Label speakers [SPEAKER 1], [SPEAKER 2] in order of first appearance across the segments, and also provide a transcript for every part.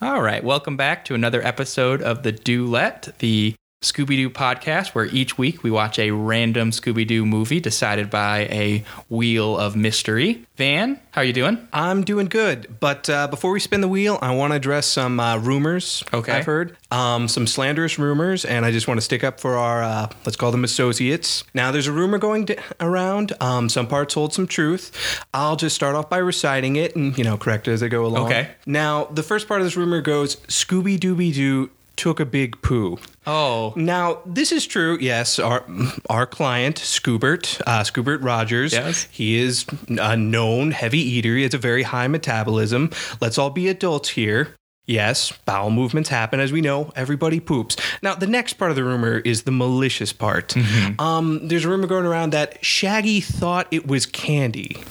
[SPEAKER 1] All right, welcome back to another episode of the Doolette, the Scooby Doo podcast, where each week we watch a random Scooby Doo movie decided by a wheel of mystery. Van, how are you doing?
[SPEAKER 2] I'm doing good, but uh, before we spin the wheel, I want to address some uh, rumors
[SPEAKER 1] Okay.
[SPEAKER 2] I've heard, um, some slanderous rumors, and I just want to stick up for our uh, let's call them associates. Now, there's a rumor going d- around. Um, some parts hold some truth. I'll just start off by reciting it and you know correct it as I go along.
[SPEAKER 1] Okay.
[SPEAKER 2] Now, the first part of this rumor goes: Scooby Dooby Doo took a big poo.
[SPEAKER 1] Oh,
[SPEAKER 2] Now, this is true. Yes, our our client Scoobert, uh, Scoobert Rogers.
[SPEAKER 1] Yes.
[SPEAKER 2] he is a known heavy eater. He has a very high metabolism. Let's all be adults here. Yes, bowel movements happen, as we know. Everybody poops. Now, the next part of the rumor is the malicious part. Um, there's a rumor going around that Shaggy thought it was candy.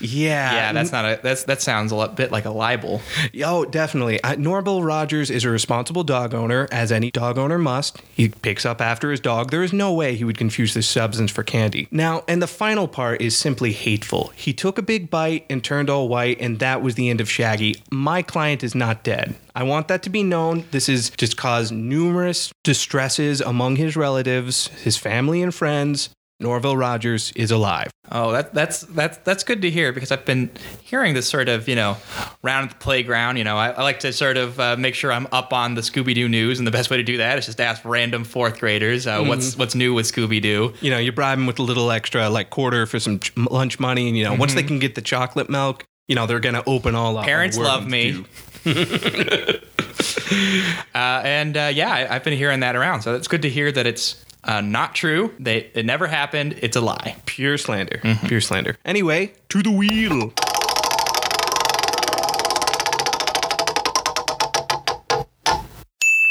[SPEAKER 2] Yeah,
[SPEAKER 1] yeah, that's not a that's that sounds a lot, bit like a libel.
[SPEAKER 2] Oh, definitely. Uh, Rogers is a responsible dog owner, as any dog owner must. He picks up after his dog. There is no way he would confuse this substance for candy. Now, and the final part is simply hateful. He took a big bite and turned all white, and that was the end of Shaggy. My client is not dead. I want that to be known. This has just caused numerous distresses among his relatives, his family, and friends. Norville Rogers is alive.
[SPEAKER 1] Oh, that that's that's that's good to hear because I've been hearing this sort of you know round at the playground. You know, I, I like to sort of uh, make sure I'm up on the Scooby Doo news, and the best way to do that is just ask random fourth graders uh, what's what's new with Scooby Doo.
[SPEAKER 2] you know, you bribe them with a little extra, like quarter for some ch- lunch money, and you know, once they can get the chocolate milk, you know, they're gonna open all up.
[SPEAKER 1] Parents love me. Uh, and uh, yeah, I, I've been hearing that around, so it's good to hear that it's uh, not true. They it never happened. It's a lie.
[SPEAKER 2] Pure slander. Pure slander. Anyway, to the wheel.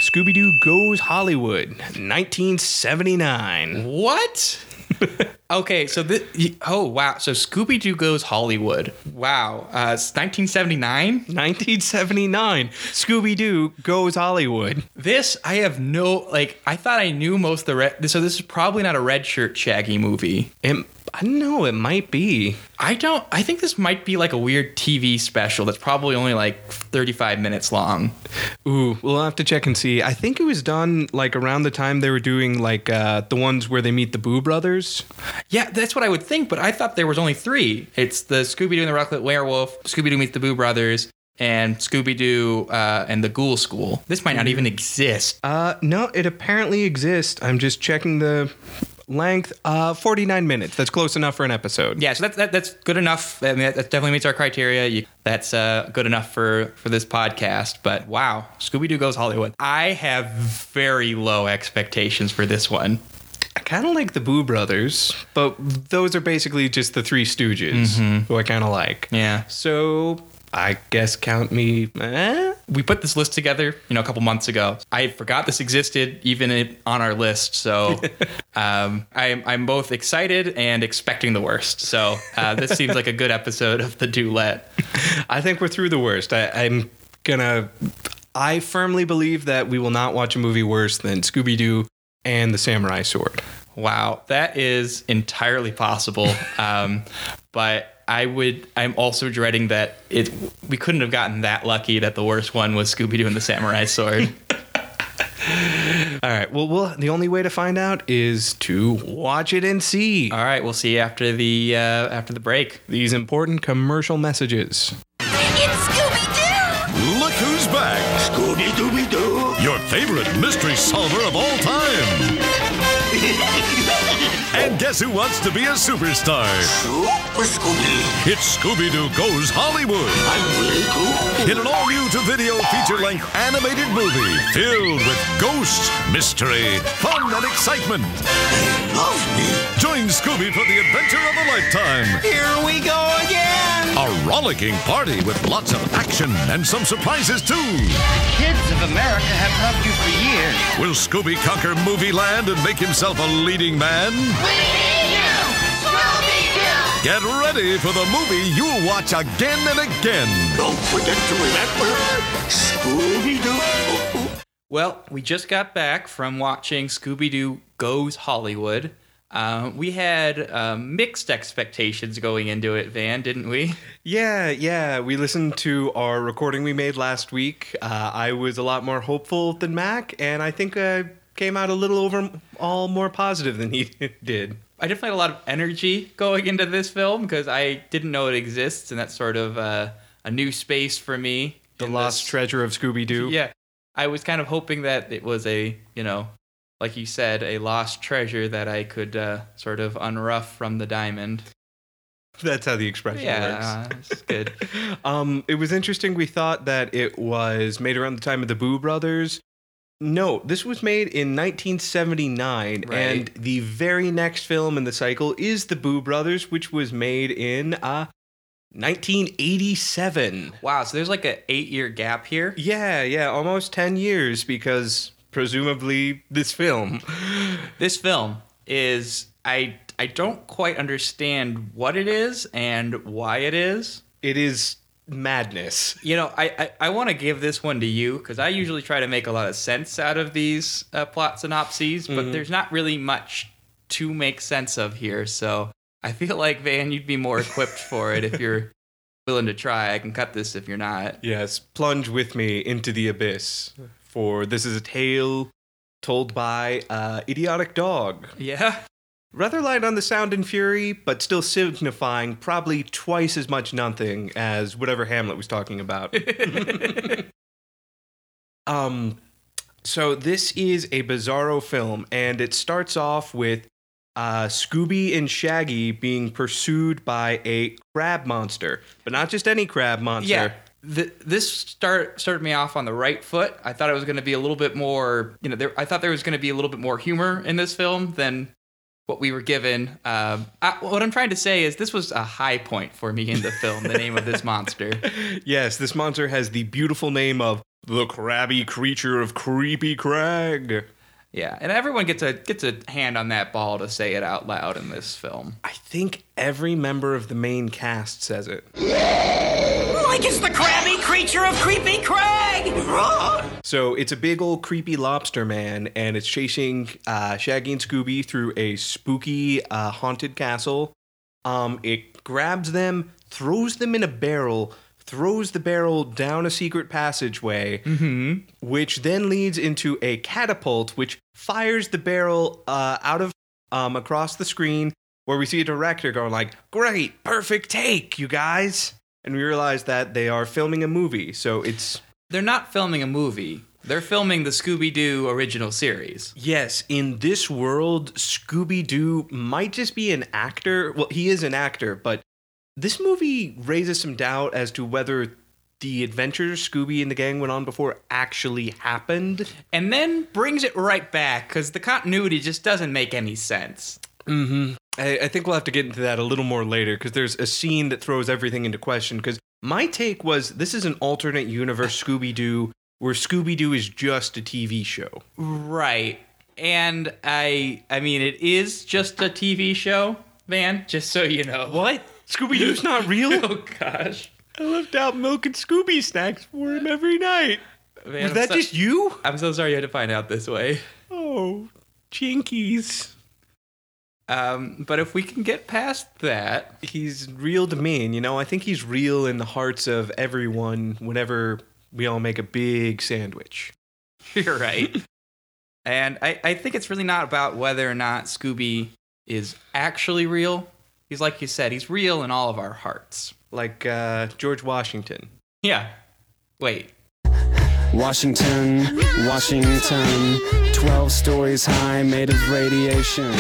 [SPEAKER 2] Scooby Doo Goes Hollywood, 1979.
[SPEAKER 1] What? okay, so this. Oh wow! So Scooby Doo goes Hollywood. Wow. Uh, it's 1979.
[SPEAKER 2] 1979. Scooby Doo Goes Hollywood.
[SPEAKER 1] This I have no like. I thought I knew most of the red. So this is probably not a red shirt Shaggy movie.
[SPEAKER 2] It, I don't know, it might be.
[SPEAKER 1] I don't. I think this might be like a weird TV special that's probably only like 35 minutes long.
[SPEAKER 2] Ooh, we'll have to check and see. I think it was done like around the time they were doing like uh, the ones where they meet the Boo Brothers.
[SPEAKER 1] Yeah, that's what I would think. But I thought there was only three. It's the Scooby Doo and the Reluctant Werewolf, Scooby Doo meets the Boo Brothers, and Scooby Doo uh, and the Ghoul School. This might not even exist.
[SPEAKER 2] Uh, no, it apparently exists. I'm just checking the length. Uh, 49 minutes. That's close enough for an episode.
[SPEAKER 1] Yeah, so that's that, that's good enough. I mean, that, that definitely meets our criteria. You, that's uh, good enough for for this podcast. But wow, Scooby Doo goes Hollywood. I have very low expectations for this one.
[SPEAKER 2] I kind of like the Boo Brothers, but those are basically just the Three Stooges, who I kind of like.
[SPEAKER 1] Yeah,
[SPEAKER 2] So I guess count me. Eh?
[SPEAKER 1] we put this list together, you know, a couple months ago. I forgot this existed, even on our list. So um, I'm I'm both excited and expecting the worst. So uh, this seems like a good episode of the Doolette.
[SPEAKER 2] I think we're through the worst. I, I'm gonna. I firmly believe that we will not watch a movie worse than Scooby Doo and the Samurai Sword.
[SPEAKER 1] Wow, that is entirely possible. Um, but I would. I'm also dreading that it. We couldn't have gotten that lucky that the worst one was Scooby Doo and the Samurai Sword.
[SPEAKER 2] All right. Well, we'll the only way to find out is to watch it and see
[SPEAKER 1] All right, we'll see you after the uh, after the break.
[SPEAKER 2] these important commercial messages.
[SPEAKER 3] It's Scooby Doo!
[SPEAKER 4] Look who's back!
[SPEAKER 5] Scooby Dooby Doo.
[SPEAKER 4] Your favorite mystery solver of all time! and guess who wants to be a superstar?
[SPEAKER 5] Super Scooby.
[SPEAKER 4] It's Scooby Doo Goes Hollywood!
[SPEAKER 5] I'm really cool.
[SPEAKER 4] In an all new to video feature length animated movie filled with ghosts, mystery, fun, and excitement.
[SPEAKER 5] They love me.
[SPEAKER 4] Join Scooby for the adventure of a lifetime.
[SPEAKER 5] Here we go again.
[SPEAKER 4] A rollicking party with lots of action and some surprises too.
[SPEAKER 6] The Kids of America have loved you for years.
[SPEAKER 4] Will Scooby conquer movie land and make himself a leading man? We need you, Scooby-Doo! get ready for the movie you'll watch again and again.
[SPEAKER 5] Don't forget to remember Scooby Doo.
[SPEAKER 1] Well, we just got back from watching Scooby Doo Goes Hollywood. Uh, we had uh, mixed expectations going into it, Van, didn't we?
[SPEAKER 2] Yeah, yeah. We listened to our recording we made last week. Uh, I was a lot more hopeful than Mac, and I think I came out a little overall more positive than he did.
[SPEAKER 1] I definitely had a lot of energy going into this film because I didn't know it exists, and that's sort of uh, a new space for me.
[SPEAKER 2] The lost
[SPEAKER 1] this-
[SPEAKER 2] treasure of Scooby Doo.
[SPEAKER 1] Yeah, I was kind of hoping that it was a, you know, like you said, a lost treasure that I could uh, sort of unrough from the diamond.
[SPEAKER 2] That's how the expression works.
[SPEAKER 1] Yeah, uh, it's good.
[SPEAKER 2] Um, it was interesting. We thought that it was made around the time of the Boo Brothers. No, this was made in 1979,
[SPEAKER 1] Right.
[SPEAKER 2] and the very next film in the cycle is the Boo Brothers, which was made in uh, 1987.
[SPEAKER 1] wow, so there's like an eight-year gap here.
[SPEAKER 2] Yeah, yeah, almost 10 years because presumably this film.
[SPEAKER 1] This film is I I don't quite understand what it is and why it is.
[SPEAKER 2] It is madness.
[SPEAKER 1] You know, I I, I want to give this one to you because I usually try to make a lot of sense out of these uh, plot synopses, but there's not really much to make sense of here. So I feel like Van, you'd be more equipped for it if you're willing to try. I can cut this if you're not.
[SPEAKER 2] Yes, plunge with me into the abyss. For this is a tale told by uh, Idiotic Dog.
[SPEAKER 1] Yeah.
[SPEAKER 2] Rather light on the sound and fury, but still signifying probably twice as much nothing as whatever Hamlet was talking about. um, so this is a bizarro film, and it starts off with uh, Scooby and Shaggy being pursued by a crab monster, but not just any crab monster.
[SPEAKER 1] Yeah. Th- this start started me off on the right foot. I thought it was going to be a little bit more, you know, there, I thought there was going to be a little bit more humor in this film than what we were given. Um, I, what I'm trying to say is this was a high point for me in the film. the name of this monster.
[SPEAKER 2] Yes, this monster has the beautiful name of the crabby creature of Creepy Crag.
[SPEAKER 1] Yeah, and everyone gets a gets a hand on that ball to say it out loud in this film.
[SPEAKER 2] I think every member of the main cast says it.
[SPEAKER 3] Like it's the crabby creature of Creepy Crag!
[SPEAKER 2] So it's a big old creepy lobster man, and it's chasing uh, Shaggy and Scooby through a spooky uh, haunted castle. Um, it grabs them, throws them in a barrel, throws the barrel down a secret passageway, which then leads into a catapult, which fires the barrel uh, out of um, across the screen, where we see a director going like, "Great, perfect take, you guys." And we realize that they are filming a movie, so it's
[SPEAKER 1] They're not filming a movie. They're filming the Scooby Doo original series.
[SPEAKER 2] Yes, in this world, Scooby Doo might just be an actor. Well, he is an actor, but this movie raises some doubt as to whether the adventures Scooby and the gang went on before actually happened.
[SPEAKER 1] And then brings it right back because the continuity just doesn't make any sense. Mm-hmm.
[SPEAKER 2] I, I think we'll have to get into that a little more later because there's a scene that throws everything into question. Because my take was this is an alternate universe Scooby Doo where Scooby Doo is just a TV show.
[SPEAKER 1] Right. And I I mean it is just a TV show, man, just so you know.
[SPEAKER 2] What? Scooby Doo's not real?
[SPEAKER 1] Oh gosh.
[SPEAKER 2] I left out milk and Scooby snacks for him every night.
[SPEAKER 1] Man,
[SPEAKER 2] Was
[SPEAKER 1] I'm
[SPEAKER 2] that
[SPEAKER 1] so-
[SPEAKER 2] just you?
[SPEAKER 1] I'm so sorry you had to find out this way.
[SPEAKER 2] Oh, jinkies.
[SPEAKER 1] Um, but if we can get past that,
[SPEAKER 2] He's real to me, and you know, I think he's real in the hearts of everyone whenever we all make a big sandwich.
[SPEAKER 1] you're right. and I, I think it's really not about whether or not Scooby is actually real. He's like you said, he's real in all of our hearts.
[SPEAKER 2] Like uh, George Washington.
[SPEAKER 1] Yeah. Wait.
[SPEAKER 7] Washington, Washington, 12 stories high, made of radiation.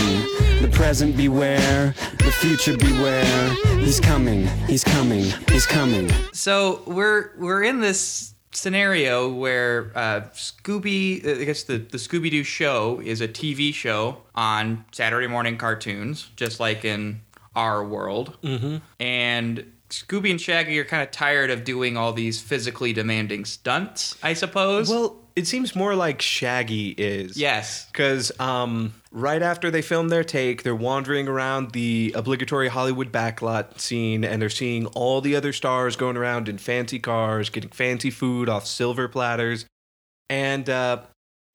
[SPEAKER 7] The present beware, the future beware. He's coming, he's coming, he's coming.
[SPEAKER 1] So we're we're in this scenario where uh, Scooby, I guess the the Scooby Doo show is a TV show on Saturday morning cartoons, just like in our world. Mm-hmm. And Scooby and Shaggy are kind of tired of doing all these physically demanding stunts, I suppose.
[SPEAKER 2] Well, it seems more like Shaggy is.
[SPEAKER 1] yes.
[SPEAKER 2] Because um, right after they film their take, they're wandering around the obligatory Hollywood backlot scene and they're seeing all the other stars going around in fancy cars, getting fancy food off silver platters. And uh,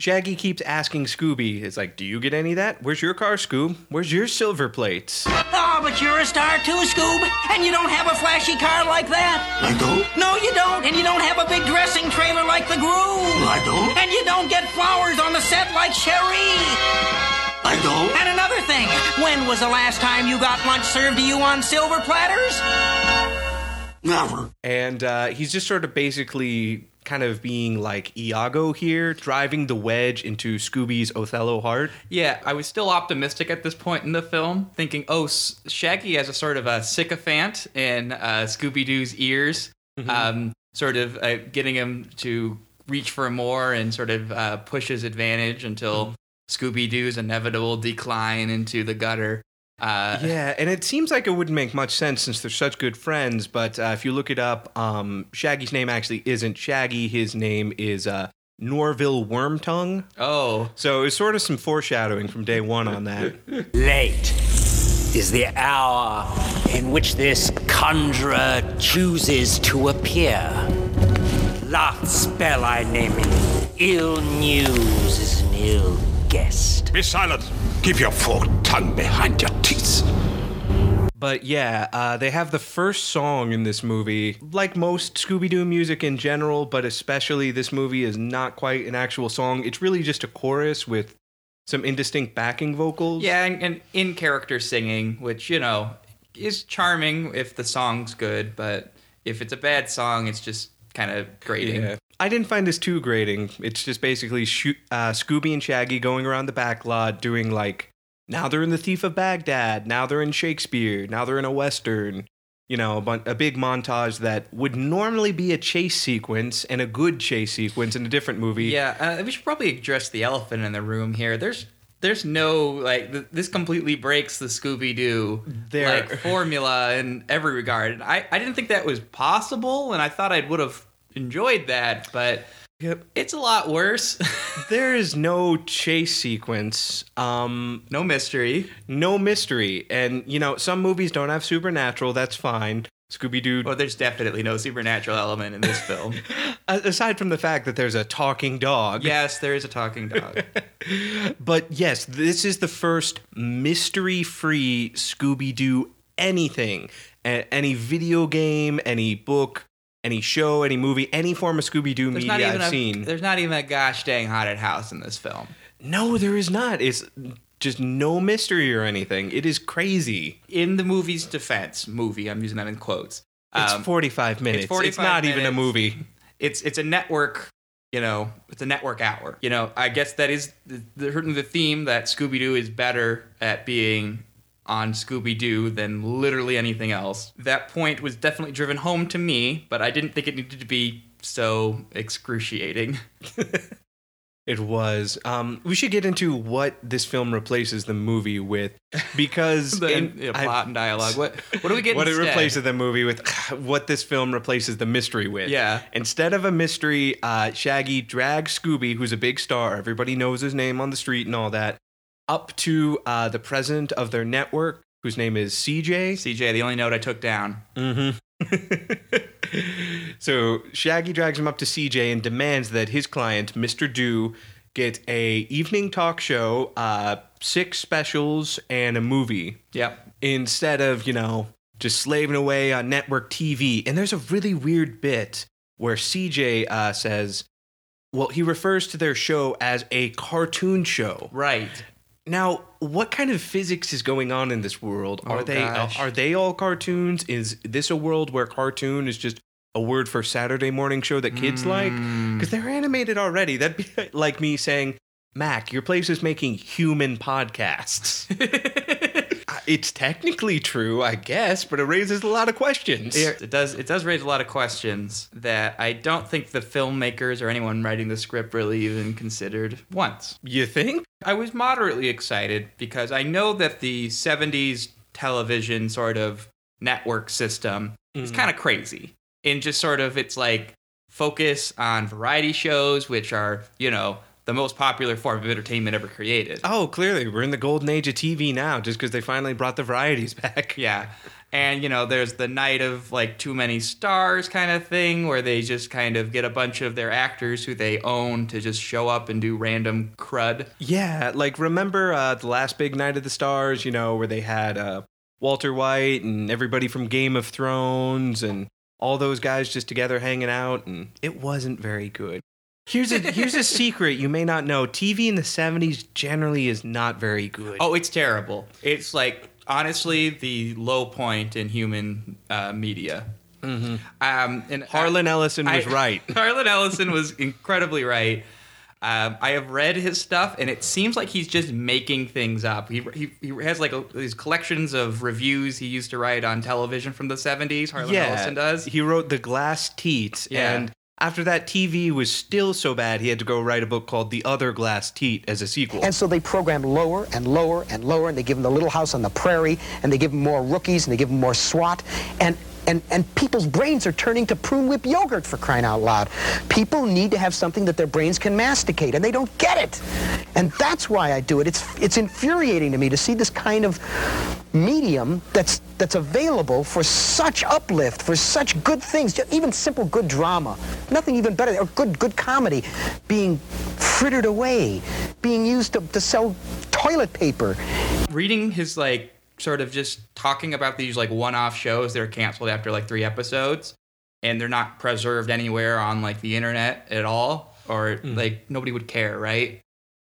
[SPEAKER 2] Shaggy keeps asking Scooby, it's like, do you get any of that? Where's your car, Scoob? Where's your silver plates?
[SPEAKER 3] Oh, but you're a star too, Scoob. And you don't have a flashy car like that.
[SPEAKER 5] I don't.
[SPEAKER 3] No, you don't. And you don't have a big dressing trailer like the Groove.
[SPEAKER 5] I don't.
[SPEAKER 3] And you don't get flowers on the set like Cherie.
[SPEAKER 5] I don't.
[SPEAKER 3] And another thing, when was the last time you got lunch served to you on silver platters?
[SPEAKER 5] Never.
[SPEAKER 2] And uh, he's just sort of basically kind of being like Iago here, driving the wedge into Scooby's Othello heart.
[SPEAKER 1] Yeah, I was still optimistic at this point in the film, thinking, oh, S- Shaggy has a sort of a sycophant in uh, Scooby Doo's ears, um, sort of uh, getting him to reach for more and sort of uh, push his advantage until Scooby Doo's inevitable decline into the gutter. Uh,
[SPEAKER 2] Yeah, and it seems like it wouldn't make much sense since they're such good friends. But uh, if you look it up, um, Shaggy's name actually isn't Shaggy. His name is uh, Norville Wormtongue.
[SPEAKER 1] Oh,
[SPEAKER 2] So it's sort of some foreshadowing from day one on that.
[SPEAKER 8] Late is the hour in which this conjurer chooses to appear. Last spell I name it. Ill news is an ill guest.
[SPEAKER 4] Be silent. Keep your forked tongue behind your teeth.
[SPEAKER 2] But yeah, uh, they have the first song in this movie. Like most Scooby Doo music in general, but especially this movie is not quite an actual song. It's really just a chorus with some indistinct backing vocals.
[SPEAKER 1] yeah, and, and in character singing, which, you know, is charming if the song's good, but if it's a bad song, it's just kind of grating.
[SPEAKER 2] Yeah. I didn't find this too grating. It's just basically uh, Scooby and Shaggy going around the back lot doing like, now they're in The Thief of Baghdad, now they're in Shakespeare, now they're in a Western. You know, a, bun- a big montage that would normally be a chase sequence and a good chase sequence in a different movie.
[SPEAKER 1] Yeah, uh, we should probably address the elephant in the room here. There's there's no like th- this completely breaks the Scooby Doo like formula in every regard. And I I didn't think that was possible, and I thought I would have enjoyed that, but
[SPEAKER 2] Yep.
[SPEAKER 1] it's a lot worse.
[SPEAKER 2] There is no chase sequence, um,
[SPEAKER 1] no mystery.
[SPEAKER 2] no mystery. And, you know, some movies don't have supernatural, that's fine. Scooby Doo,
[SPEAKER 1] Well, there's definitely no supernatural element in this film.
[SPEAKER 2] aside from the fact that there's a talking dog.
[SPEAKER 1] yes, there is a talking dog.
[SPEAKER 2] But yes, this is the first mystery free Scooby Doo anything. A- any video game, any book, any show, any movie, any form of Scooby Doo media I've
[SPEAKER 1] a,
[SPEAKER 2] seen.
[SPEAKER 1] There's not even a gosh dang haunted house in this film.
[SPEAKER 2] No, there is not. It's just no mystery or anything. It is crazy.
[SPEAKER 1] In the movie's defense, movie, I'm using that in quotes.
[SPEAKER 2] It's
[SPEAKER 1] um,
[SPEAKER 2] 45 minutes. It's,
[SPEAKER 1] 45
[SPEAKER 2] not even a movie.
[SPEAKER 1] it's it's a network you know it's a network hour you know i guess that is the, the, the theme that scooby-doo is better at being on scooby-doo than literally anything else that point was definitely driven home to me but i didn't think it needed to be so excruciating
[SPEAKER 2] It was. Um, we should get into what this film replaces the movie with because
[SPEAKER 1] the
[SPEAKER 2] in-
[SPEAKER 1] yeah,
[SPEAKER 2] I-
[SPEAKER 1] plot and dialogue what what do we get
[SPEAKER 2] what it replaces the movie with, what this film replaces the mystery with.
[SPEAKER 1] Yeah.
[SPEAKER 2] Instead of a mystery, uh, Shaggy drags Scooby, who's a big star, everybody knows his name on the street and all that, up to uh, the president of their network, whose name is CJ.
[SPEAKER 1] cj the only note i took down
[SPEAKER 2] so Shaggy drags him up to CJ and demands that his client, Mr. Do, get a evening talk show, uh, six specials, and a movie
[SPEAKER 1] yep
[SPEAKER 2] instead of you know just slaving away on network TV. And there's a really weird bit where CJ uh, says, "Well, he refers to their show as a cartoon show."
[SPEAKER 1] right
[SPEAKER 2] Now, what kind of physics is going on in this world? Are
[SPEAKER 1] Oh,
[SPEAKER 2] they
[SPEAKER 1] gosh.
[SPEAKER 2] are they all cartoons? Is this a world where cartoon is just a word for Saturday morning show that kids like?
[SPEAKER 1] Hmm.
[SPEAKER 2] Because they're animated already. That'd be like me saying, "Mac, your place is making human podcasts." It's technically true, I guess, but it raises a lot of questions.
[SPEAKER 1] It does. It does raise a lot of questions that I don't think the filmmakers or anyone writing the script really even considered once.
[SPEAKER 2] You think?
[SPEAKER 1] I was moderately excited because I know that the '70s television sort of network system is mm-hmm. kind of crazy. and just sort of its like focus on variety shows, which are you know the most popular form of entertainment ever created.
[SPEAKER 2] Oh, clearly, we're in the golden age of TV now, just because they finally brought the varieties back.
[SPEAKER 1] Yeah. And you know, there's the night of like too many stars kind of thing where they just kind of get a bunch of their actors who they own to just show up and do random crud.
[SPEAKER 2] Yeah, like remember uh, the last big night of the stars, you know, where they had uh, Walter White and everybody from Game of Thrones and all those guys just together hanging out, and it wasn't very good. Here's a here's a secret you may not know: TV in the '70s generally is not very good.
[SPEAKER 1] Oh, it's terrible. It's like honestly the low point in human uh, media. Mm-hmm. Um, and
[SPEAKER 2] Harlan Ellison was
[SPEAKER 1] I-
[SPEAKER 2] right.
[SPEAKER 1] Harlan Ellison was incredibly right. Um, I have read his stuff, and it seems like he's just making things up. He, he, he has like a, these collections of reviews he used to write on television from the 70s. Harlan Ellison does.
[SPEAKER 2] He wrote The Glass Teats,
[SPEAKER 1] Yeah.
[SPEAKER 2] and after that, TV was still so bad, he had to go write a book called The Other Glass Teat as a sequel.
[SPEAKER 9] And so they program lower and lower and lower, and they give him the little house on the prairie, and they give him more rookies, and they give him more SWAT, and and and people's brains are turning to prune whip yogurt for crying out loud. People need to have something that their brains can masticate, and they don't get it. And that's why I do it. It's it's infuriating to me to see this kind of medium that's that's available for such uplift, for such good things, even simple good drama, nothing even better, or good good comedy, being frittered away, being used to, to sell toilet paper.
[SPEAKER 1] reading his like sort of just talking about these like one-off shows that are canceled after like three episodes and they're not preserved anywhere on like the internet at all or like nobody would care right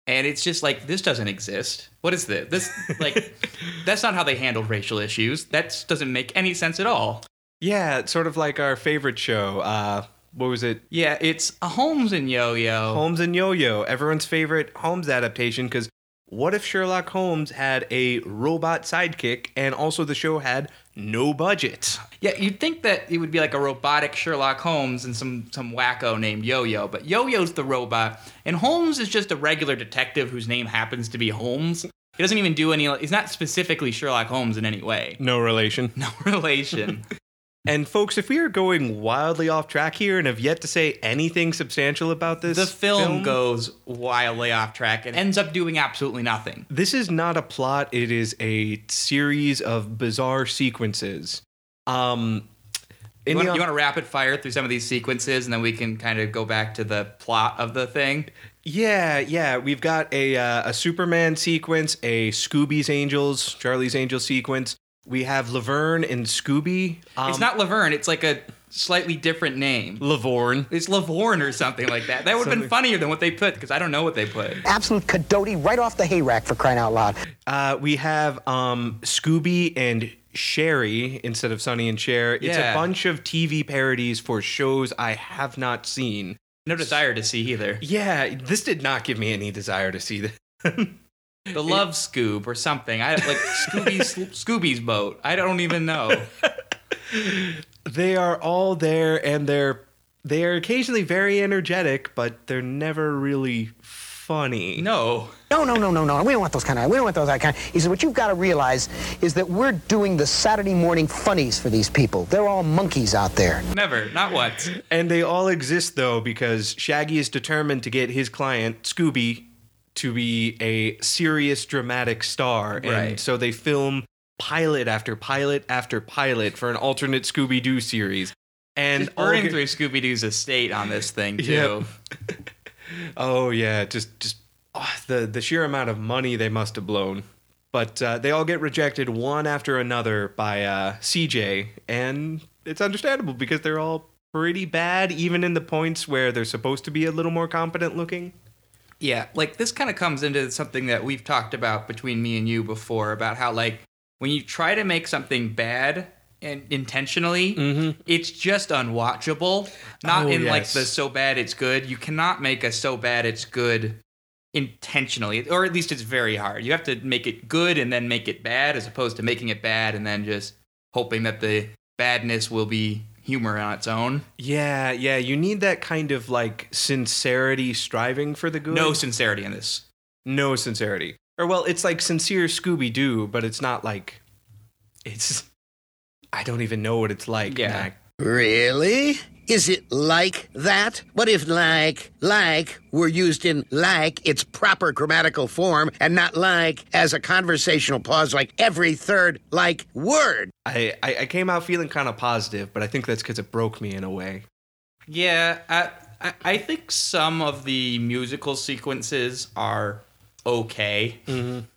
[SPEAKER 1] and it's just like this doesn't exist what is this this like that's not how they handle racial issues that doesn't make any sense at all
[SPEAKER 2] yeah, it's sort of like our favorite show. Uh, what was it?
[SPEAKER 1] yeah it's a holmes and yo-yo
[SPEAKER 2] Holmes and Yo-Yo, everyone's favorite Holmes adaptation. Because what if Sherlock Holmes had a robot sidekick, and also the show had no budget?
[SPEAKER 1] Yeah, you'd think that it would be like a robotic Sherlock Holmes and some some wacko named Yo-Yo, but Yo-Yo's the robot, and Holmes is just a regular detective whose name happens to be Holmes. He doesn't even do any. He's not specifically Sherlock Holmes in any way.
[SPEAKER 2] No relation.
[SPEAKER 1] No relation.
[SPEAKER 2] And folks, if we are going wildly off track here and have yet to say anything substantial about this,
[SPEAKER 1] the film, goes wildly off track and ends up doing absolutely nothing.
[SPEAKER 2] This is not a plot. It is a series of bizarre sequences. Um,
[SPEAKER 1] You
[SPEAKER 2] in
[SPEAKER 1] want,
[SPEAKER 2] the-
[SPEAKER 1] you want to rapid fire through some of these sequences, and then we can kind of go back to the plot of the thing.
[SPEAKER 2] Yeah, yeah. We've got a uh, a Superman sequence, a Scooby's Angels, Charlie's Angels sequence. We have Laverne and Scooby. Um,
[SPEAKER 1] it's not Laverne. It's like a slightly different name.
[SPEAKER 2] Lavorne.
[SPEAKER 1] It's Lavorne or something like that. That would have been funnier than what they put because I don't know what they put.
[SPEAKER 9] Absolute cadoti right off the hay rack for crying out loud.
[SPEAKER 2] Uh, we have um, Scooby and Sherry instead of Sonny and Cher. It's
[SPEAKER 1] Yeah.
[SPEAKER 2] a bunch of TV parodies for shows I have not seen.
[SPEAKER 1] No desire to see either.
[SPEAKER 2] Yeah, this did not give me any desire to see this.
[SPEAKER 1] The Love Scoob or something. I like Scooby's Scooby's boat. I don't even know.
[SPEAKER 2] They are all there, and they're they are occasionally very energetic, but they're never really funny.
[SPEAKER 1] No.
[SPEAKER 9] No, no, no, no, no. We don't want those kind of. We don't want those kind. He said, "What you've got to realize is that we're doing the Saturday morning funnies for these people. They're all monkeys out there."
[SPEAKER 1] Never. Not once.
[SPEAKER 2] And they all exist though because Shaggy is determined to get his client Scooby to be a serious dramatic star, and so they film pilot after pilot after pilot for an alternate Scooby Doo series. And
[SPEAKER 1] Just burning through Scooby Doo's estate on this thing too.
[SPEAKER 2] Oh yeah, just just oh, the the sheer amount of money they must have blown. But uh, they all get rejected one after another by uh, CJ, and it's understandable because they're all pretty bad, even in the points where they're supposed to be a little more competent looking.
[SPEAKER 1] Yeah, like this kind of comes into something that we've talked about between me and you before about how like when you try to make something bad and intentionally, mm-hmm. it's just unwatchable. Not
[SPEAKER 2] Oh,
[SPEAKER 1] in like the so bad it's good. You cannot make a so bad it's good intentionally, or at least it's very hard. You have to make it good and then make it bad, as opposed to making it bad and then just hoping that the badness will be humor on its own.
[SPEAKER 2] Yeah, yeah, you need that kind of like sincerity, striving for the good.
[SPEAKER 1] No sincerity in this.
[SPEAKER 2] no sincerity. Or well, it's like sincere Scooby Doo, but it's not like it's. I don't even know what it's like.
[SPEAKER 1] Yeah.
[SPEAKER 2] Mac.
[SPEAKER 5] Really? Is it like that? What if like, like were used in like its proper grammatical form and not like as a conversational pause like every third like word?
[SPEAKER 2] I, I, I came out feeling kind of positive, but I think that's because it broke me in a way.
[SPEAKER 1] Yeah, I, I, I think some of the musical sequences are okay.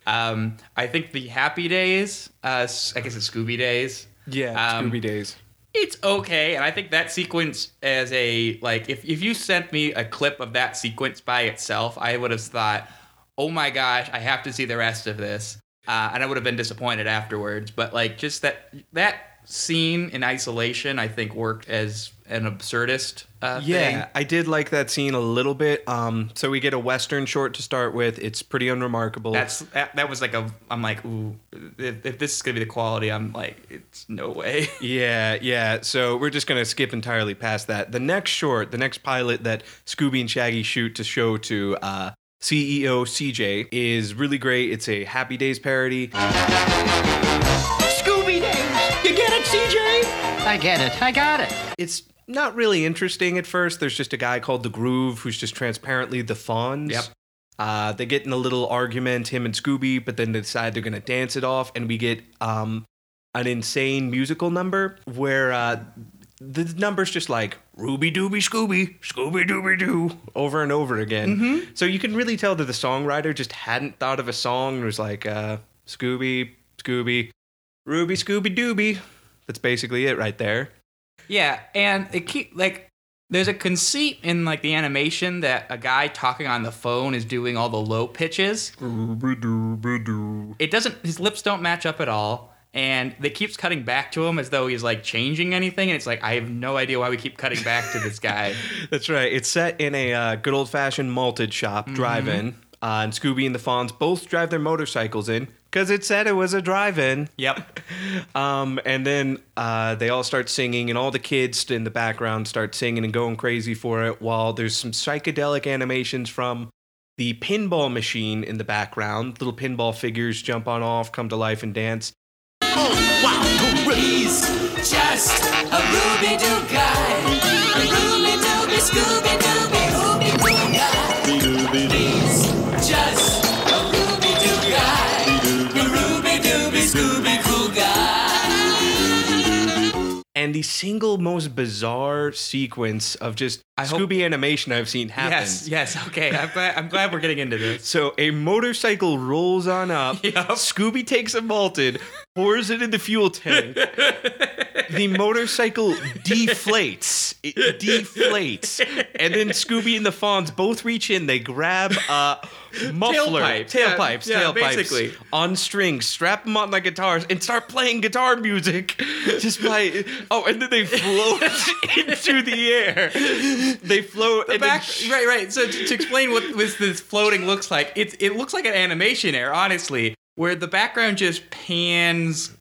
[SPEAKER 1] Um, I think the Happy Days, uh, s- I guess it's Scooby Days.
[SPEAKER 2] Yeah,
[SPEAKER 1] Um,
[SPEAKER 2] Scooby Days.
[SPEAKER 1] It's okay, and I think that sequence as a like if if you sent me a clip of that sequence by itself, I would have thought, "Oh my gosh, I have to see the rest of this," uh, and I would have been disappointed afterwards. But like just that that scene in isolation, I think worked as an absurdist uh,
[SPEAKER 2] Yeah,
[SPEAKER 1] thing.
[SPEAKER 2] I did like that scene a little bit. Um, so we get a western short to start with. It's pretty unremarkable.
[SPEAKER 1] That's that, that was like a I'm like ooh if, if this is gonna be the quality I'm like it's no way
[SPEAKER 2] Yeah, yeah. So we're just gonna skip entirely past that. The next short, the next pilot that Scooby and Shaggy shoot to show to uh, CEO CJ is really great. It's a Happy Days parody.
[SPEAKER 3] Scooby Days! You get it, CJ?
[SPEAKER 6] I get it. I got it.
[SPEAKER 2] It's not really interesting at first. There's just a guy called the Groove who's just transparently the Fonz.
[SPEAKER 1] Yep.
[SPEAKER 2] Uh, they get in a little argument, him and Scooby, but then they decide they're gonna dance it off, and we get um, an insane musical number where uh, the number's just like Ruby Dooby Scooby, Scooby Dooby Doo, over and over again. So you can really tell that the songwriter just hadn't thought of a song. It was like uh, Scooby, Scooby, Ruby Scooby Dooby. That's basically it right there.
[SPEAKER 1] Yeah, and it keep like there's a conceit in like the animation that a guy talking on the phone is doing all the low pitches. It doesn't his lips don't match up at all. And it keeps cutting back to him as though he's like changing anything. And it's like, I have no idea why we keep cutting back to this guy.
[SPEAKER 2] That's right. It's set in a uh, good old fashioned malted shop drive in. Uh, and Scooby and the Fonz both drive their motorcycles in because it said it was a drive in.
[SPEAKER 1] Yep.
[SPEAKER 2] Um, and then uh, they all start singing, and all the kids in the background start singing and going crazy for it while there's some psychedelic animations from the pinball machine in the background. Little pinball figures jump on off, come to life, and dance.
[SPEAKER 3] He's just a Ruby Doo guy. A Ruby Dooby Scooby Dooby Ooby Doo guy. He's
[SPEAKER 2] the single most bizarre sequence of just
[SPEAKER 1] I hope-
[SPEAKER 2] Scooby animation I've seen happen.
[SPEAKER 1] Yes, yes, okay. I'm glad, I'm glad we're getting into this.
[SPEAKER 2] So a motorcycle rolls on up.
[SPEAKER 1] Yep.
[SPEAKER 2] Scooby takes a malted, pours it in the fuel tank. the motorcycle deflates. It deflates. And then Scooby and the Fonz both reach in. They grab a muffler,
[SPEAKER 1] Tailpipes. Yeah,
[SPEAKER 2] tailpipes,
[SPEAKER 1] yeah,
[SPEAKER 2] tailpipes,
[SPEAKER 1] basically.
[SPEAKER 2] on strings, strap them on like guitars, and start playing guitar music. Just by oh, and then they float into the air. They float
[SPEAKER 1] The back,
[SPEAKER 2] then
[SPEAKER 1] right, right. So to, to explain what this, this floating looks like, it it looks like an animation air, honestly, where the background just pans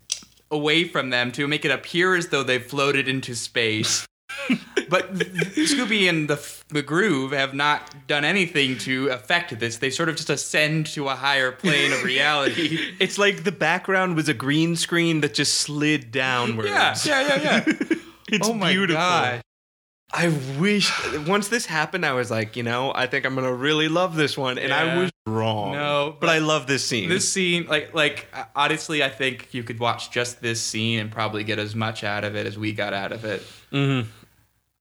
[SPEAKER 1] away from them to make it appear as though they've floated into space. but Scooby and the the Groove have not done anything to affect this. They sort of just ascend to a higher plane of reality.
[SPEAKER 2] It's like the background was a green screen that just slid downwards.
[SPEAKER 1] yeah, yeah, yeah, yeah.
[SPEAKER 2] It's
[SPEAKER 1] oh my
[SPEAKER 2] beautiful.
[SPEAKER 1] god.
[SPEAKER 2] I wish once this happened, I was like, you know, I think I'm gonna really love this one, and I was wrong.
[SPEAKER 1] No,
[SPEAKER 2] but I love this scene.
[SPEAKER 1] This scene, like, like uh, honestly, I think you could watch just this scene and probably get as much out of it as we got out of it.
[SPEAKER 2] Mhm.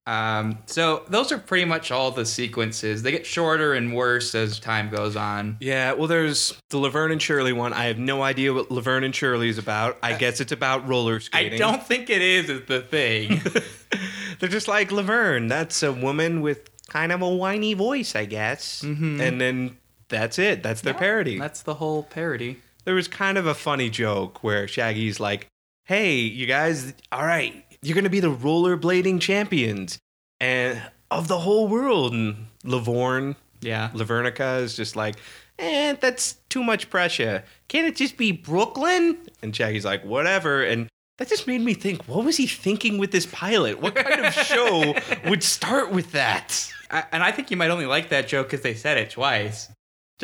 [SPEAKER 1] Um, so those are pretty much all the sequences. They get shorter and worse as time goes on.
[SPEAKER 2] Yeah, well, there's the Laverne and Shirley one. I have no idea what Laverne and Shirley is about. I guess it's about roller skating.
[SPEAKER 1] I don't think it is is the thing.
[SPEAKER 2] They're just like Laverne. That's a woman with kind of a whiny voice, I guess.
[SPEAKER 1] Mm-hmm.
[SPEAKER 2] And then that's it. That's their parody.
[SPEAKER 1] That's the whole parody.
[SPEAKER 2] there was kind of a funny joke where Shaggy's like, "Hey, you guys, all right, you're gonna be the rollerblading champions and of the whole world." And Lavorne,
[SPEAKER 1] Yeah.
[SPEAKER 2] Lavernica is just like, "Eh, that's too much pressure. Can't it just be Brooklyn?" And Shaggy's like, "Whatever." And that just made me think, what was he thinking with this pilot? What kind of show would start with that?
[SPEAKER 1] I, and I think you might only like that joke because they said it twice.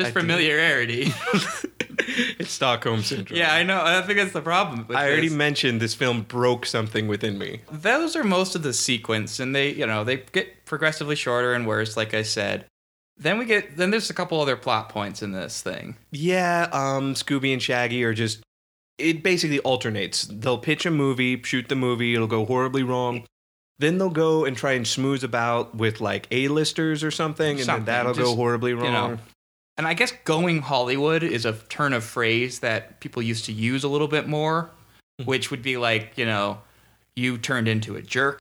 [SPEAKER 1] Just
[SPEAKER 2] I
[SPEAKER 1] familiarity.
[SPEAKER 2] It's Stockholm syndrome.
[SPEAKER 1] yeah, I know. I think that's the problem.
[SPEAKER 2] I already
[SPEAKER 1] this.
[SPEAKER 2] mentioned this film broke something within me.
[SPEAKER 1] those are most of the sequence and they you know they get progressively shorter and worse like i said then we get then there's a couple other plot points in this thing
[SPEAKER 2] Yeah, um, Scooby and Shaggy are just. It basically alternates. They'll pitch a movie, shoot the movie, it'll go horribly wrong. Then they'll go and try and smooth about with like A-listers or something, and
[SPEAKER 1] Something,
[SPEAKER 2] then that'll go horribly wrong.
[SPEAKER 1] you know. And i guess going hollywood is a turn of phrase that people used to use a little bit more
[SPEAKER 2] Hmm.
[SPEAKER 1] which would be like you know you turned into a jerk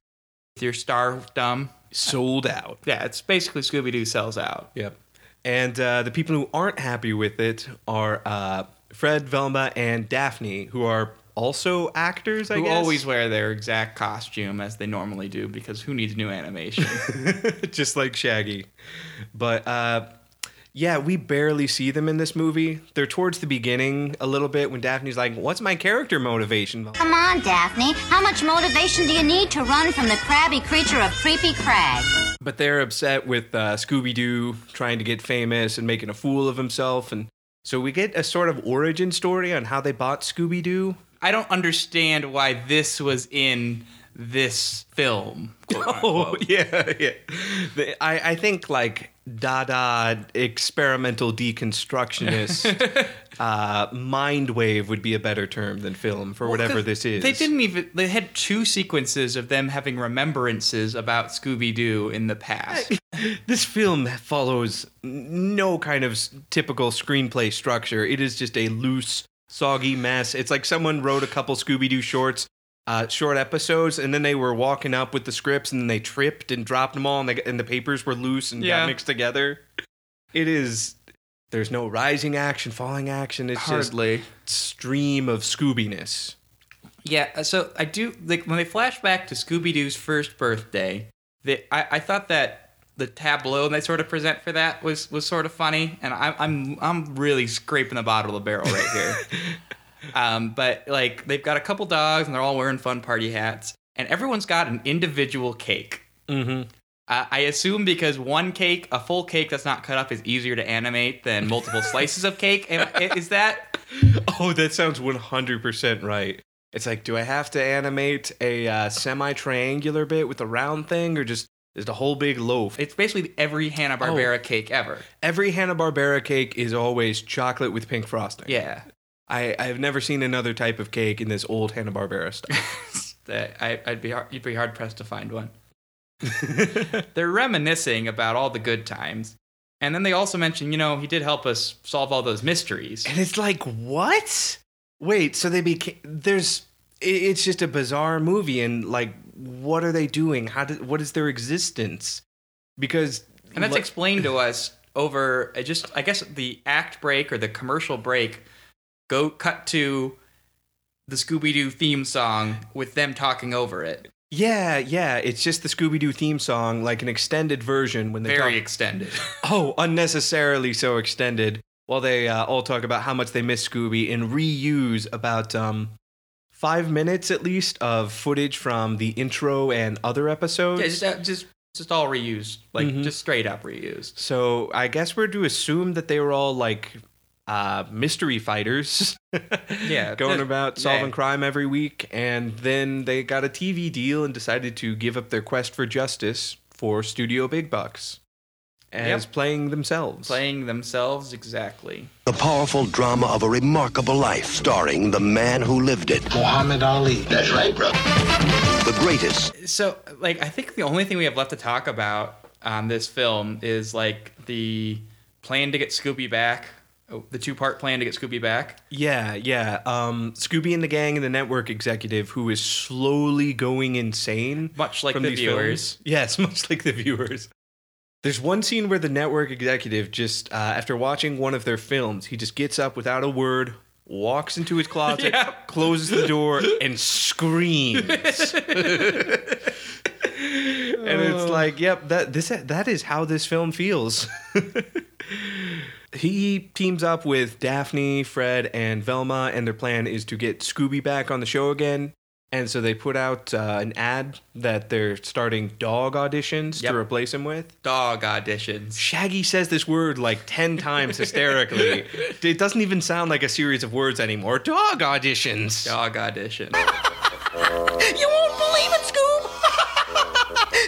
[SPEAKER 1] with your stardom
[SPEAKER 2] Sold out.
[SPEAKER 1] yeah it's basically scooby-doo sells out
[SPEAKER 2] Yep. And uh, the people who aren't happy with it are uh, Fred, Velma, and Daphne, who are also actors, I
[SPEAKER 1] who
[SPEAKER 2] guess.
[SPEAKER 1] always wear their exact costume as they normally do because who needs new animation
[SPEAKER 2] just like Shaggy. But uh, yeah, we barely see them in this movie. They're towards the beginning a little bit when Daphne's like, "What's my character motivation?"
[SPEAKER 10] Come on, Daphne. How much motivation do you need to run from the crabby creature of Creepy Crag?
[SPEAKER 2] But they're upset with uh, Scooby Doo trying to get famous and making a fool of himself, and so we get a sort of origin story on how they bought Scooby Doo.
[SPEAKER 1] I don't understand why this was in this film.
[SPEAKER 2] Oh yeah, yeah. The- I I think like Dada experimental deconstructionist uh, mind wave would be a better term than film for whatever this is.
[SPEAKER 1] They didn't even. They had two sequences of them having remembrances about Scooby Doo in the past.
[SPEAKER 2] This film follows no kind of typical screenplay structure. It is just a loose, soggy mess. It's like someone wrote a couple Scooby Doo shorts. Uh, short episodes, and then they were walking up with the scripts, and then they tripped and dropped them all, and, they, and the papers were loose and
[SPEAKER 1] Yeah.
[SPEAKER 2] got mixed together. It is. There's no rising action, falling action. It's
[SPEAKER 1] Hardly.
[SPEAKER 2] just stream of Scoobiness.
[SPEAKER 1] Yeah, uh, so I do like when they flash back to Scooby Doo's first birthday. They, I, I thought that the tableau they sort of present for that was was sort of funny, and I, I'm I'm really scraping the bottom of the barrel right here. um, but like they've got a couple dogs and they're all wearing fun party hats, and everyone's got an individual cake.
[SPEAKER 2] Mm-hmm.
[SPEAKER 1] Uh, I assume because one cake, a full cake that's not cut up, is easier to animate than multiple slices of cake. Is that?
[SPEAKER 2] Oh, that sounds 100% right. It's like, do I have to animate a uh, semi triangular bit with a round thing, or just is the whole big loaf?
[SPEAKER 1] It's basically every Hanna Barbera cake ever.
[SPEAKER 2] Every Hanna Barbera cake is always chocolate with pink frosting.
[SPEAKER 1] Yeah.
[SPEAKER 2] I, I have never seen another type of cake in this old Hanna Barbera stuff.
[SPEAKER 1] that I, I'd be hard, you'd be hard pressed to find one. They're reminiscing about all the good times, and then they also mention, you know, he did help us solve all those mysteries.
[SPEAKER 2] and it's like, what? Wait, so they became. There's. It's just a bizarre movie, and like, what are they doing? How did. What is their existence? Because.
[SPEAKER 1] And that's explained to us over uh, just, I guess, the act break or the commercial break. Go cut to the Scooby Doo theme song with them talking over it.
[SPEAKER 2] Yeah, yeah. It's just the Scooby Doo theme song, like an extended version when they
[SPEAKER 1] Very
[SPEAKER 2] talk.
[SPEAKER 1] extended.
[SPEAKER 2] oh, unnecessarily so extended. While they uh, all talk about how much they miss Scooby and reuse about um, five minutes at least of footage from the intro and other episodes.
[SPEAKER 1] Yeah, just, uh, just, just all reused, like
[SPEAKER 2] Mhm.
[SPEAKER 1] just straight up reused.
[SPEAKER 2] So I guess we're to assume that they were all like uh, mystery fighters.
[SPEAKER 1] Yeah,
[SPEAKER 2] going about solving
[SPEAKER 1] yeah.
[SPEAKER 2] crime every week, and then they got a TV deal and decided to give up their quest for justice for Studio Big Bucks as
[SPEAKER 1] Yep.
[SPEAKER 2] playing themselves.
[SPEAKER 1] Playing themselves exactly.
[SPEAKER 11] The powerful drama of a remarkable life, starring the man who lived it. Muhammad Ali. That's right, bro. The greatest.
[SPEAKER 1] So, like, I think the only thing we have left to talk about on this film is like the plan to get Scooby back, oh, the two-part plan to get Scooby back.
[SPEAKER 2] Yeah, yeah. Um, Scooby and the gang and the network executive who is slowly going insane.
[SPEAKER 1] Much like the viewers.
[SPEAKER 2] films. Yes, much like the viewers. There's one scene where the network executive just, uh, after watching one of their films, he just gets up without a word, walks into his closet,
[SPEAKER 1] Yeah.
[SPEAKER 2] closes the door, and screams. and it's like, yep, that this that is how this film feels. He teams up with Daphne, Fred, and Velma, and their plan is to get Scooby back on the show again. And so they put out uh, an ad that they're starting dog auditions
[SPEAKER 1] Yep.
[SPEAKER 2] to replace him with.
[SPEAKER 1] Dog auditions.
[SPEAKER 2] Shaggy says this word like 10 times hysterically. it doesn't even sound like a series of words anymore. Dog auditions.
[SPEAKER 1] Dog audition.
[SPEAKER 6] You won't believe it, Scoob!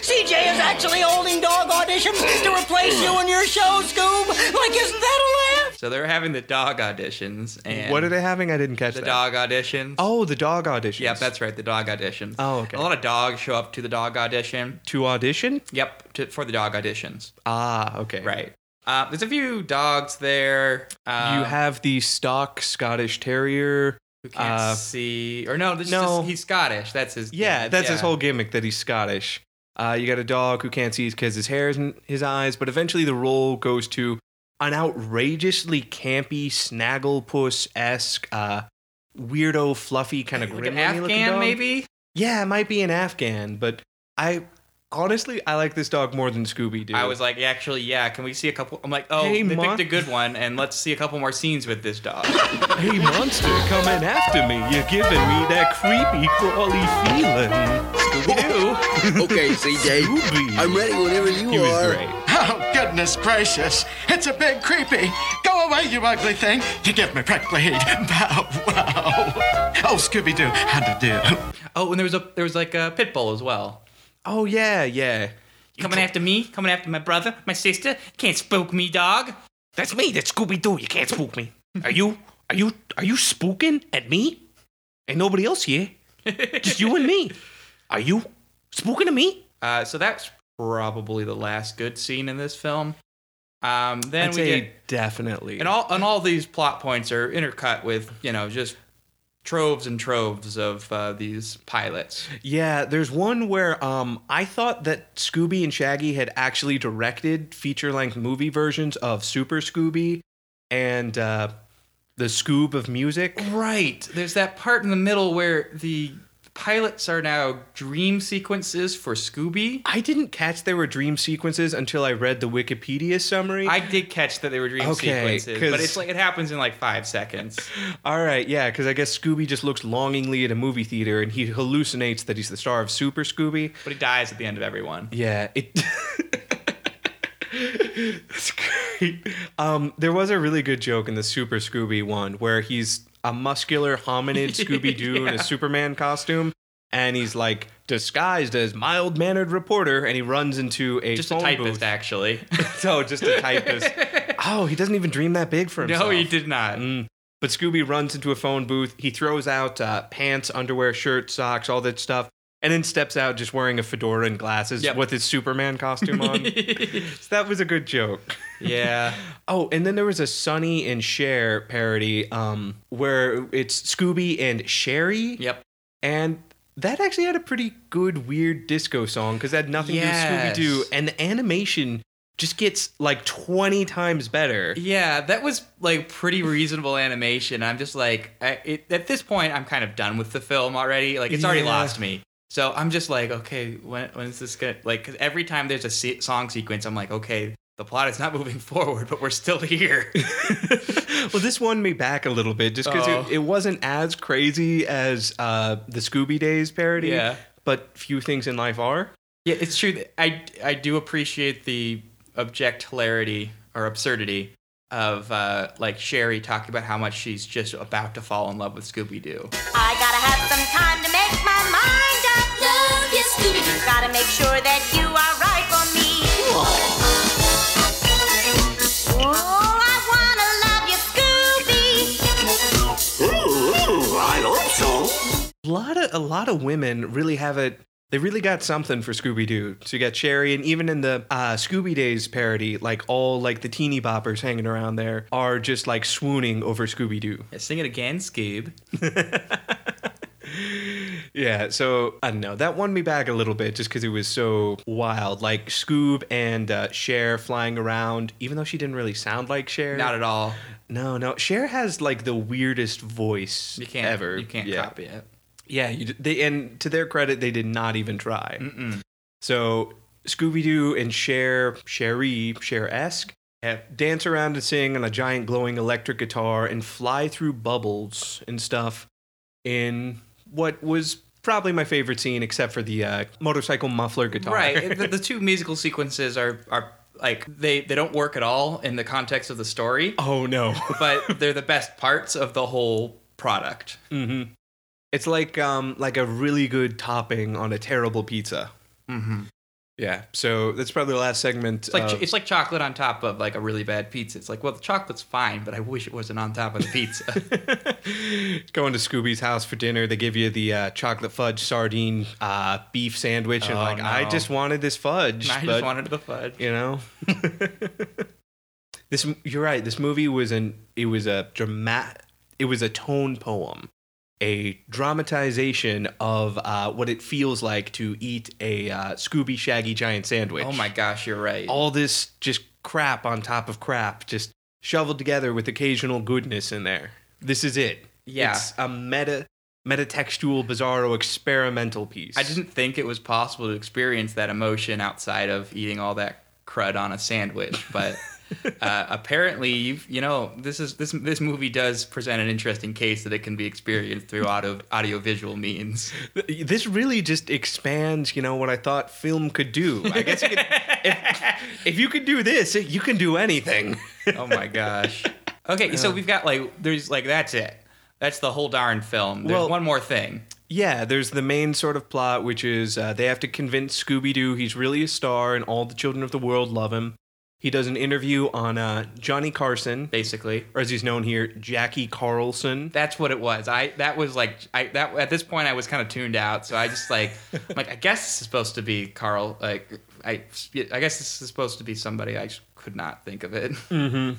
[SPEAKER 6] CJ is actually holding dog auditions to replace you in your show, Scoob! Like, isn't that a laugh?
[SPEAKER 1] So they're having the dog auditions and
[SPEAKER 2] What are they having? I didn't catch that.
[SPEAKER 1] the
[SPEAKER 2] that.
[SPEAKER 1] dog auditions.
[SPEAKER 2] Oh, the dog auditions.
[SPEAKER 1] Yep, that's right, the dog auditions.
[SPEAKER 2] Oh, okay.
[SPEAKER 1] A lot of dogs show up to the dog audition.
[SPEAKER 2] To audition?
[SPEAKER 1] Yep, to, for the dog auditions.
[SPEAKER 2] Ah, okay.
[SPEAKER 1] Right. Uh, there's a few dogs there. Uh,
[SPEAKER 2] you have the stock Scottish Terrier.
[SPEAKER 1] who can't
[SPEAKER 2] uh,
[SPEAKER 1] see, or no, this
[SPEAKER 2] no.
[SPEAKER 1] Just, he's Scottish. That's his.
[SPEAKER 2] Yeah,
[SPEAKER 1] gimmick.
[SPEAKER 2] that's his whole gimmick that he's Scottish. Uh, you got a dog who can't see because his hair is in his eyes, but eventually the role goes to an outrageously campy Snagglepuss esque, uh, weirdo, fluffy kind of
[SPEAKER 1] Like an Afghan,
[SPEAKER 2] dog.
[SPEAKER 1] maybe.
[SPEAKER 2] Yeah, it might be an Afghan, but I honestly I like this dog more than Scooby Doo.
[SPEAKER 1] I was like, actually, yeah. Can we see a couple? I'm like, oh,
[SPEAKER 2] Hey,
[SPEAKER 1] they
[SPEAKER 2] Mon-
[SPEAKER 1] picked a good one, and let's see a couple more scenes with this dog.
[SPEAKER 2] hey monster, coming after me! You're giving me that creepy, crawly feeling. Scooby Doo.
[SPEAKER 11] Okay, CJ.
[SPEAKER 2] Scooby.
[SPEAKER 11] I'm ready whenever you
[SPEAKER 2] He was
[SPEAKER 11] are.
[SPEAKER 2] great.
[SPEAKER 12] Oh, goodness gracious. It's a big creepy. Go away, you ugly thing. You give me prickweed. Bow wow. Oh, Scooby Doo, how to do?
[SPEAKER 1] oh, and there was a there was like a pit bull as well.
[SPEAKER 2] Oh yeah, yeah.
[SPEAKER 1] Coming after me, coming after my brother, my sister. Can't spook me, dog.
[SPEAKER 2] That's me. That's Scooby Doo. You can't spook me. Are you? Are you? Are you spooking at me? Ain't nobody else here. Just you and me. Are you spooking at me?
[SPEAKER 1] Uh, so that's probably the last good scene in this film. Um, then
[SPEAKER 2] I'd
[SPEAKER 1] we get
[SPEAKER 2] definitely.
[SPEAKER 1] and all and all these plot points are intercut with you know just troves and troves of uh, these pilots.
[SPEAKER 2] Yeah, there's one where um I thought that Scooby and Shaggy had actually directed feature-length movie versions of Super Scooby and uh, the Scoob of Music.
[SPEAKER 1] Right. There's that part in the middle where the pilots are now dream sequences for Scooby.
[SPEAKER 2] I didn't catch there were dream sequences until I read the Wikipedia summary.
[SPEAKER 1] I did catch that they were dream
[SPEAKER 2] Okay,
[SPEAKER 1] sequences, but it's like it happens in like five seconds.
[SPEAKER 2] All right, yeah, because I guess Scooby just looks longingly at a movie theater and he hallucinates that he's the star of Super Scooby.
[SPEAKER 1] But he dies at the end of every one.
[SPEAKER 2] Yeah, it. That's great. Um, there was a really good joke in the Super Scooby one where he's a muscular hominid Scooby Doo in a Superman costume, and he's like disguised as mild mannered reporter, and he runs into a
[SPEAKER 1] Just a
[SPEAKER 2] phone
[SPEAKER 1] typist,
[SPEAKER 2] booth.
[SPEAKER 1] actually.
[SPEAKER 2] so just a typist. oh, he doesn't even dream that big for himself.
[SPEAKER 1] no, he did not.
[SPEAKER 2] Mm. But Scooby runs into a phone booth. He throws out uh, pants, underwear, shirt, socks, all that stuff, and then steps out just wearing a fedora and glasses
[SPEAKER 1] Yep.
[SPEAKER 2] with his Superman costume on. so that was a good joke.
[SPEAKER 1] Yeah.
[SPEAKER 2] Oh, and then there was a Sonny and Cher parody um, where it's Scooby and Sherry.
[SPEAKER 1] Yep.
[SPEAKER 2] And that actually had a pretty good, weird disco song because that had nothing
[SPEAKER 1] Yes.
[SPEAKER 2] to do with Scooby Doo. And the animation just gets like 20 times better.
[SPEAKER 1] Yeah, that was like pretty reasonable animation. I'm just like, I, it, at this point, I'm kind of done with the film already. Like, it's already lost me. So I'm just like, okay, when when is this gonna like? Because every time there's a se- song sequence, I'm like, okay, the plot is not moving forward, but we're still here.
[SPEAKER 2] well, this won me back a little bit just because
[SPEAKER 1] Oh.
[SPEAKER 2] it, it wasn't as crazy as uh, the Scooby Days parody.
[SPEAKER 1] Yeah.
[SPEAKER 2] But few things in life are.
[SPEAKER 1] yeah, it's true. I I do appreciate the object hilarity or absurdity of uh, like Sherry talking about how much she's just about to fall in love with Scooby Doo.
[SPEAKER 10] I gotta have some time to make
[SPEAKER 2] lot of a lot of women really have it. They really got something for Scooby Doo. So you got Sherry, and even in the uh, Scooby Days parody, like all like the teeny boppers hanging around there are just like swooning over Scooby Doo.
[SPEAKER 1] Yeah, sing it again, Scoob.
[SPEAKER 2] Yeah, so I don't know. That won me back a little bit just because it was so wild. Like Scoob and uh, Cher flying around, even though she didn't really sound like Cher.
[SPEAKER 1] Not at all.
[SPEAKER 2] No, no. Cher has like the weirdest voice
[SPEAKER 1] You can't
[SPEAKER 2] ever.
[SPEAKER 1] You can't
[SPEAKER 2] yeah.
[SPEAKER 1] copy it.
[SPEAKER 2] Yeah, you, they and to their credit, they did not even try. So Scooby Doo and Cher, Sherry, Cher esque, dance around and sing on a giant glowing electric guitar and fly through bubbles and stuff in what was probably my favorite scene, except for the uh, motorcycle muffler guitar.
[SPEAKER 1] Right. the, the two musical sequences are are like they they don't work at all in the context of the story.
[SPEAKER 2] Oh no.
[SPEAKER 1] but they're the best parts of the whole product.
[SPEAKER 2] mm-hmm. It's like um like a really good topping on a terrible pizza.
[SPEAKER 1] Mm-hmm.
[SPEAKER 2] Yeah. So that's probably the last segment.
[SPEAKER 1] It's like
[SPEAKER 2] of-
[SPEAKER 1] it's like chocolate on top of like a really bad pizza. It's like, well, the chocolate's fine, but I wish it wasn't on top of the pizza.
[SPEAKER 2] going to Scooby's house for dinner. They give you the uh, chocolate fudge sardine uh, beef sandwich, and
[SPEAKER 1] Oh,
[SPEAKER 2] like I just wanted this fudge.
[SPEAKER 1] I
[SPEAKER 2] but,
[SPEAKER 1] just wanted the fudge.
[SPEAKER 2] you know. this you're right. This movie was an it was a dramatic it was a tone poem, a dramatization of uh, what it feels like to eat a uh, Scooby Shaggy giant sandwich.
[SPEAKER 1] Oh my gosh, you're right.
[SPEAKER 2] All this just crap on top of crap, just shoveled together with occasional goodness in there. This is it.
[SPEAKER 1] Yeah.
[SPEAKER 2] It's a meta metatextual bizarro experimental piece.
[SPEAKER 1] I didn't think it was possible to experience that emotion outside of eating all that crud on a sandwich, but uh, apparently, you've, you know, this is this this movie does present an interesting case that it can be experienced through audio audiovisual means.
[SPEAKER 2] this really just expands, you know, what I thought film could do. I guess you could, if, if you could do this, you can do anything.
[SPEAKER 1] Oh my gosh. Okay, so we've got like there's like that's it. That's the whole darn film. There's
[SPEAKER 2] Well-
[SPEAKER 1] one more thing.
[SPEAKER 2] Yeah, there's the main sort of plot, which is uh, they have to convince Scooby Doo he's really a star and all the children of the world love him. He does an interview on uh, Johnny Carson,
[SPEAKER 1] basically,
[SPEAKER 2] or as he's known here, Jackie Carlson.
[SPEAKER 1] That's what it was. I that was like I that at this point I was kind of tuned out, so I just like I'm like I guess this is supposed to be Carl. Like I I guess this is supposed to be somebody. I just could not think of it.
[SPEAKER 2] Mm-hmm.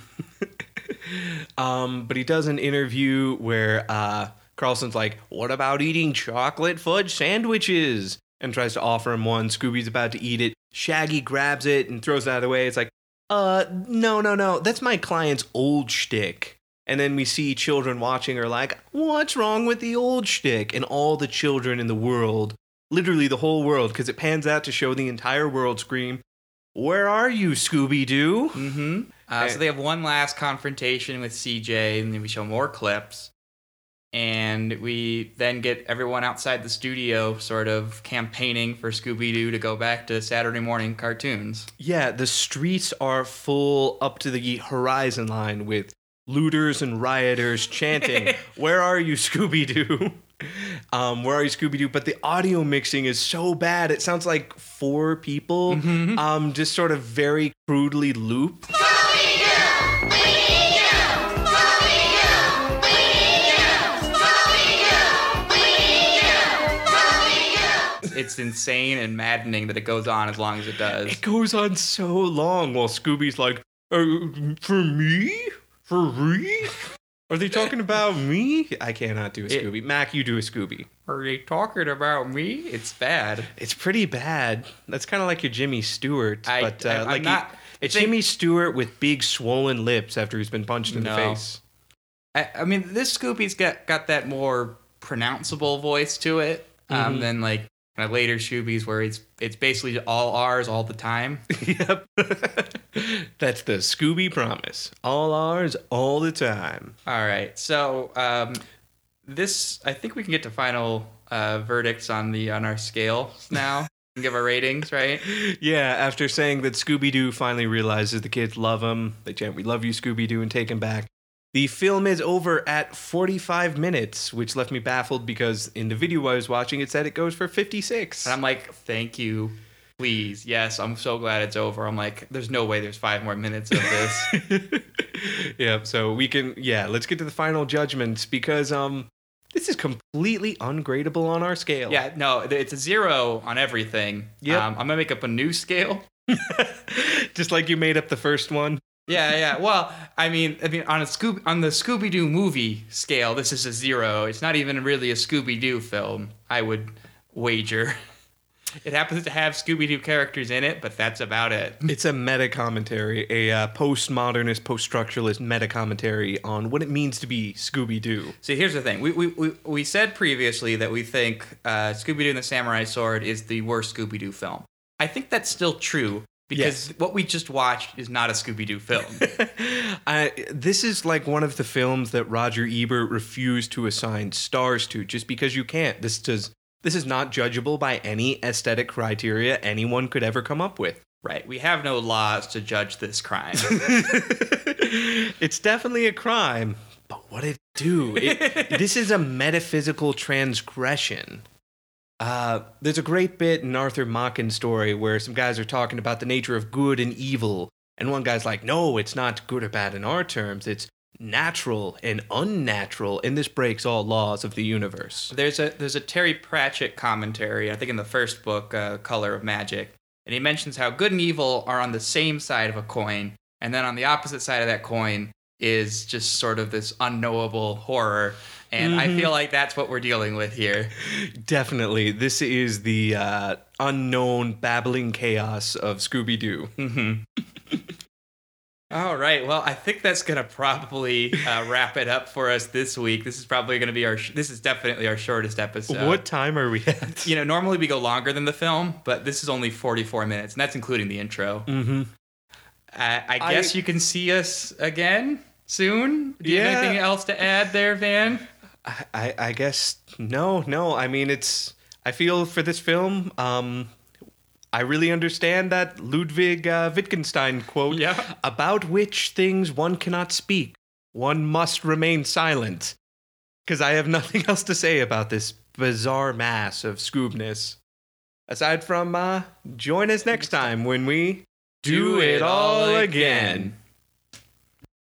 [SPEAKER 2] um, but he does an interview where uh, Carlson's like, "What about eating chocolate fudge sandwiches?" and tries to offer him one. Scooby's about to eat it. Shaggy grabs it and throws it out of the way. It's like, "Uh, no, no, no. That's my client's old shtick." And then we see children watching are like, "What's wrong with the old shtick?" And all the children in the world, literally the whole world, because it pans out to show the entire world scream, "Where are you, Scooby Doo?"
[SPEAKER 1] Mm-hmm. Uh, so they have one last confrontation with CJ, and then we show more clips. And we then get everyone outside the studio sort of campaigning for Scooby Doo to go back to Saturday morning cartoons.
[SPEAKER 2] Yeah, the streets are full up to the horizon line with looters and rioters chanting, Where are you, Scooby Doo? Um, where are you, Scooby Doo? But the audio mixing is so bad. It sounds like four people um, just sort of very crudely loop.
[SPEAKER 1] It's insane and maddening that it goes on as long as it does.
[SPEAKER 2] It goes on so long while Scooby's like, uh, For me? For me? Are they talking about me? I cannot do a Scooby. Mac, you do a Scooby.
[SPEAKER 1] Are they talking about me? It's bad.
[SPEAKER 2] It's pretty bad. That's kind of like your Jimmy Stewart,
[SPEAKER 1] I-
[SPEAKER 2] but uh,
[SPEAKER 1] I-
[SPEAKER 2] like
[SPEAKER 1] not-
[SPEAKER 2] he- it's
[SPEAKER 1] think-
[SPEAKER 2] Jimmy Stewart with big swollen lips after he's been punched in
[SPEAKER 1] No.
[SPEAKER 2] the face.
[SPEAKER 1] I, I mean, this Scooby's got got that more pronounceable voice to it um,
[SPEAKER 2] Mhm.
[SPEAKER 1] than like of later Scooby's, where it's it's basically all R's all the time.
[SPEAKER 2] yep, that's the Scooby promise. All ours, all the time.
[SPEAKER 1] All right, so um, this I think we can get to final uh, verdicts on the on our scale now. and give our ratings, right?
[SPEAKER 2] Yeah, after saying that Scooby Doo finally realizes the kids love him, they chant, We love you, Scooby Doo, and take him back. The film is over at 45 minutes, which left me baffled because in the video I was watching, it said it goes for 56.
[SPEAKER 1] And I'm like, thank you. Please. Yes, I'm so glad it's over. I'm like, there's no way there's five more minutes of this.
[SPEAKER 2] yeah, so we can, yeah, let's get to the final judgments because um, this is completely ungradable on our scale.
[SPEAKER 1] yeah, no, it's a zero on everything.
[SPEAKER 2] Yeah,
[SPEAKER 1] Um, I'm going to make up a new scale.
[SPEAKER 2] Just like you made up the first one.
[SPEAKER 1] Yeah, yeah. Well, I mean, I mean, on a Scoob on the Scooby Doo movie scale, this is a zero. It's not even really a Scooby Doo film. I would wager. It happens to have Scooby Doo characters in it, but that's about it.
[SPEAKER 2] It's a meta commentary, a uh, postmodernist, post structuralist meta commentary on what it means to be Scooby Doo.
[SPEAKER 1] See, here's the thing. We, we, we, we said previously that we think uh, Scooby Doo and the Samurai Sword is the worst Scooby Doo film. I think that's still true because what we just watched is not a Scooby Doo film.
[SPEAKER 2] This is like one of the films that Roger Ebert refused to assign stars to just because you can't. This does This is not judgeable by any aesthetic criteria anyone could ever come up with.
[SPEAKER 1] Right. We have no laws to judge this crime.
[SPEAKER 2] It's definitely a crime, but what it do? It, this is a metaphysical transgression. Uh, there's a great bit in Arthur Machen's story where some guys are talking about the nature of good and evil, and one guy's like, "No, it's not good or bad in our terms. It's natural and unnatural, and this breaks all laws of the universe."
[SPEAKER 1] There's a there's a Terry Pratchett commentary, I think in the first book, uh, Color of Magic, and he mentions how good and evil are on the same side of a coin, and then on the opposite side of that coin is just sort of this unknowable horror. And I
[SPEAKER 2] Mhm.
[SPEAKER 1] feel like that's what we're dealing with here.
[SPEAKER 2] Definitely, this is the uh, unknown babbling chaos of Scooby Doo.
[SPEAKER 1] Mm-hmm. All right. Well, I think that's gonna probably uh, wrap it up for us this week. This is probably gonna be our. Sh- this is definitely our shortest episode.
[SPEAKER 2] what time are we at?
[SPEAKER 1] You know, normally we go longer than the film, but this is only 44 minutes, and that's including the intro.
[SPEAKER 2] Mm-hmm.
[SPEAKER 1] I, I
[SPEAKER 2] I-
[SPEAKER 1] guess you can see us again soon. Do you have anything else to add there, Van?
[SPEAKER 2] I, I, I guess no, no. I mean, it's. I feel for this film, um, I really understand that Ludwig uh, Wittgenstein quote
[SPEAKER 1] Yeah.
[SPEAKER 2] about which things one cannot speak, one must remain silent. Because I have nothing else to say about this bizarre mass of Scoobness. Aside from, uh, join us next time when we
[SPEAKER 1] Do it all again.